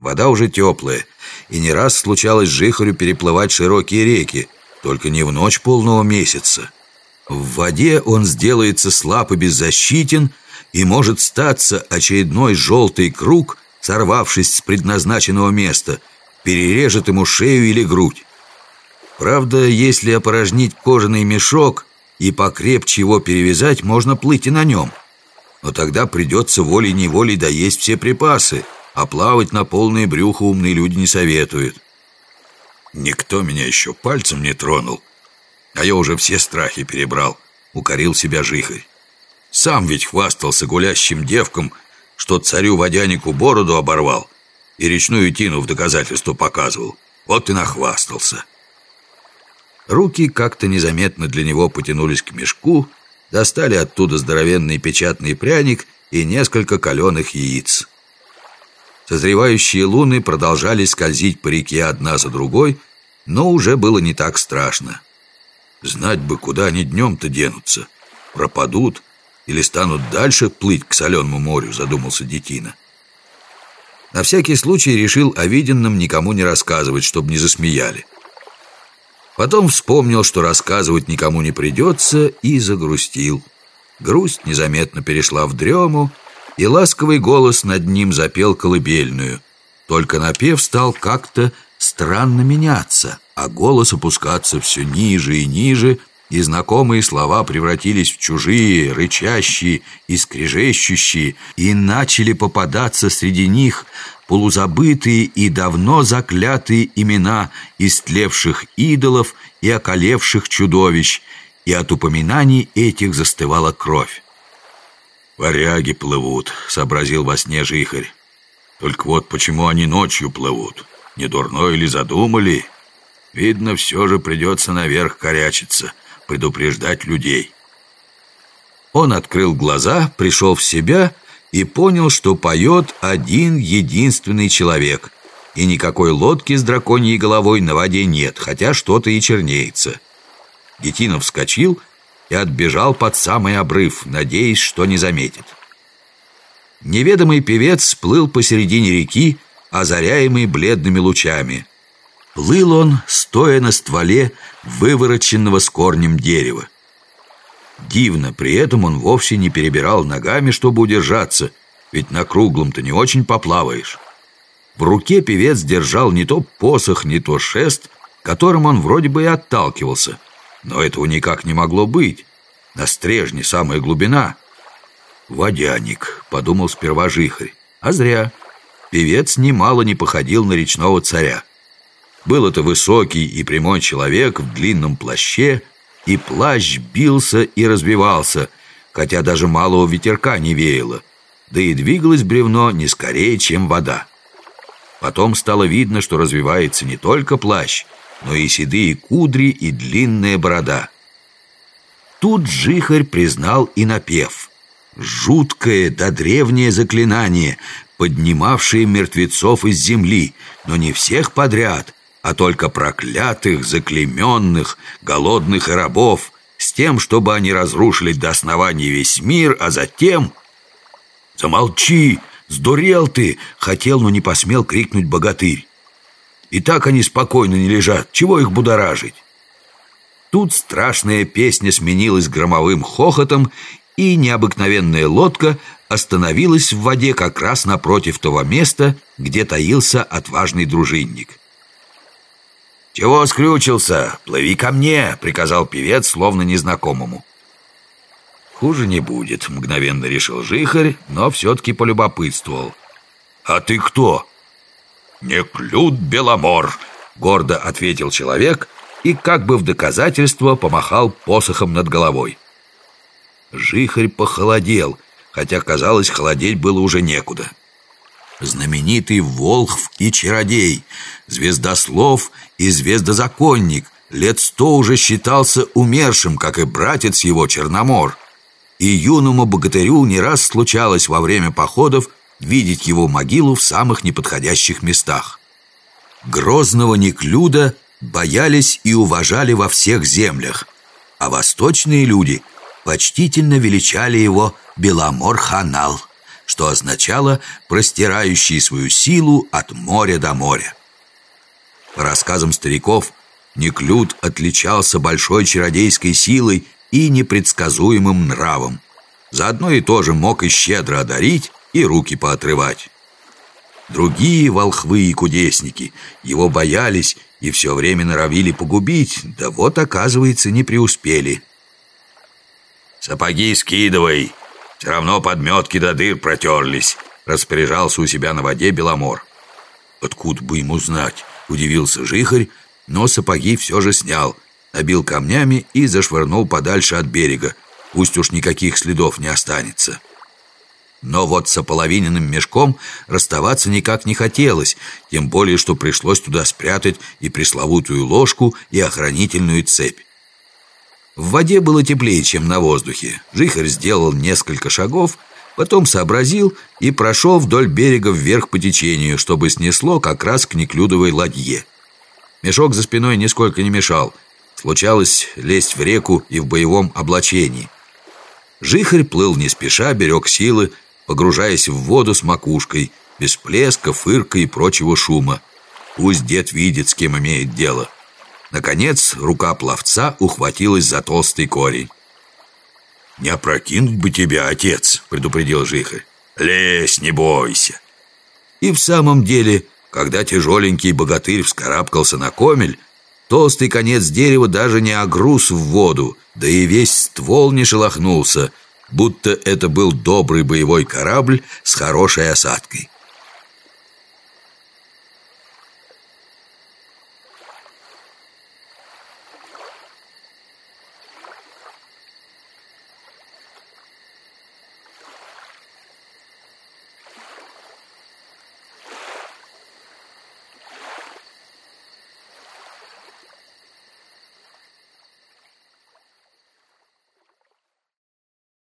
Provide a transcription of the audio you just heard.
Вода уже теплая, и не раз случалось Жихарю переплывать широкие реки, только не в ночь полного месяца. В воде он сделается слаб и беззащитен, и может статься очередной желтый круг, сорвавшись с предназначенного места, перережет ему шею или грудь. Правда, если опорожнить кожаный мешок и покрепче его перевязать, можно плыть и на нем. Но тогда придется волей-неволей доесть все припасы, а плавать на полное брюхо умные люди не советуют. Никто меня еще пальцем не тронул, а я уже все страхи перебрал, укорил себя жихарь. Сам ведь хвастался гулящим девкам, что царю-водянику бороду оборвал и речную тину в доказательство показывал. Вот и нахвастался. Руки как-то незаметно для него потянулись к мешку, достали оттуда здоровенный печатный пряник и несколько каленых яиц. Созревающие луны продолжали скользить по реке одна за другой, но уже было не так страшно. Знать бы, куда они днем-то денутся. Пропадут или станут дальше плыть к соленому морю, задумался Детина. На всякий случай решил о виденном никому не рассказывать, чтобы не засмеяли. Потом вспомнил, что рассказывать никому не придется, и загрустил. Грусть незаметно перешла в дрему, и ласковый голос над ним запел колыбельную. Только напев стал как-то странно меняться, а голос опускаться все ниже и ниже, и знакомые слова превратились в чужие, рычащие и скрежещущие, и начали попадаться среди них полузабытые и давно заклятые имена истлевших идолов и околевших чудовищ, и от упоминаний этих застывала кровь. «Варяги плывут», — сообразил во сне жихарь. «Только вот почему они ночью плывут? Не дурно или задумали? Видно, все же придется наверх корячиться, предупреждать людей». Он открыл глаза, пришел в себя и понял, что поет один единственный человек, и никакой лодки с драконьей головой на воде нет, хотя что-то и чернеется. Детинов вскочил и отбежал под самый обрыв, надеясь, что не заметит. Неведомый певец плыл посередине реки, озаряемый бледными лучами. Плыл он, стоя на стволе вывороченного с корнем дерева. Дивно, при этом он вовсе не перебирал ногами, чтобы удержаться, ведь на круглом-то не очень поплаваешь. В руке певец держал не то посох, не то шест, которым он вроде бы и отталкивался. Но этого никак не могло быть. На стрежне самая глубина. «Водяник», — подумал сперва жихарь. А зря. Певец немало не походил на речного царя. Был это высокий и прямой человек в длинном плаще, и плащ бился и разбивался, хотя даже малого ветерка не веяло, да и двигалось бревно не скорее, чем вода. Потом стало видно, что развивается не только плащ, но и седые кудри и длинная борода. Тут Жихарь признал и напев. Жуткое да древнее заклинание, поднимавшее мертвецов из земли, но не всех подряд, а только проклятых, заклеменных, голодных и рабов, с тем, чтобы они разрушили до основания весь мир, а затем... «Замолчи! Сдурел ты!» — хотел, но не посмел крикнуть богатырь. «И так они спокойно не лежат. Чего их будоражить?» Тут страшная песня сменилась громовым хохотом, и необыкновенная лодка остановилась в воде как раз напротив того места, где таился отважный дружинник. «Чего скрючился? Плыви ко мне!» — приказал певец, словно незнакомому. «Хуже не будет», — мгновенно решил Жихарь, но все-таки полюбопытствовал. «А ты кто?» «Не клют Беломор», — гордо ответил человек и как бы в доказательство помахал посохом над головой. Жихарь похолодел, хотя, казалось, холодеть было уже некуда знаменитый Волхв и Чародей, звездослов и звездозаконник, лет сто уже считался умершим, как и братец его Черномор. И юному богатырю не раз случалось во время походов видеть его могилу в самых неподходящих местах. Грозного Неклюда боялись и уважали во всех землях, а восточные люди почтительно величали его Беломор-Ханал – что означало простирающий свою силу от моря до моря. По рассказам стариков, Неклюд отличался большой чародейской силой и непредсказуемым нравом. Заодно и тоже мог и щедро одарить, и руки поотрывать. Другие волхвы и кудесники его боялись и все время норовили погубить, да вот, оказывается, не преуспели. «Сапоги скидывай, все равно подметки до дыр протерлись», распоряжался у себя на воде Беломор. «Откуда бы ему знать?» – удивился Жихарь, но сапоги все же снял, набил камнями и зашвырнул подальше от берега, пусть уж никаких следов не останется. Но вот с ополовиненным мешком расставаться никак не хотелось, тем более, что пришлось туда спрятать и пресловутую ложку, и охранительную цепь. В воде было теплее, чем на воздухе. Жихарь сделал несколько шагов, потом сообразил и прошел вдоль берега вверх по течению, чтобы снесло как раз к неклюдовой ладье. Мешок за спиной нисколько не мешал. Случалось лезть в реку и в боевом облачении. Жихарь плыл не спеша, берег силы, погружаясь в воду с макушкой, без плеска, фырка и прочего шума. Пусть дед видит, с кем имеет дело. Наконец, рука пловца ухватилась за толстый корень. «Не опрокинуть бы тебя, отец», — предупредил Жихарь. «Лезь, не бойся». И в самом деле, когда тяжеленький богатырь вскарабкался на комель, толстый конец дерева даже не огруз в воду, да и весь ствол не шелохнулся — будто это был добрый боевой корабль с хорошей осадкой.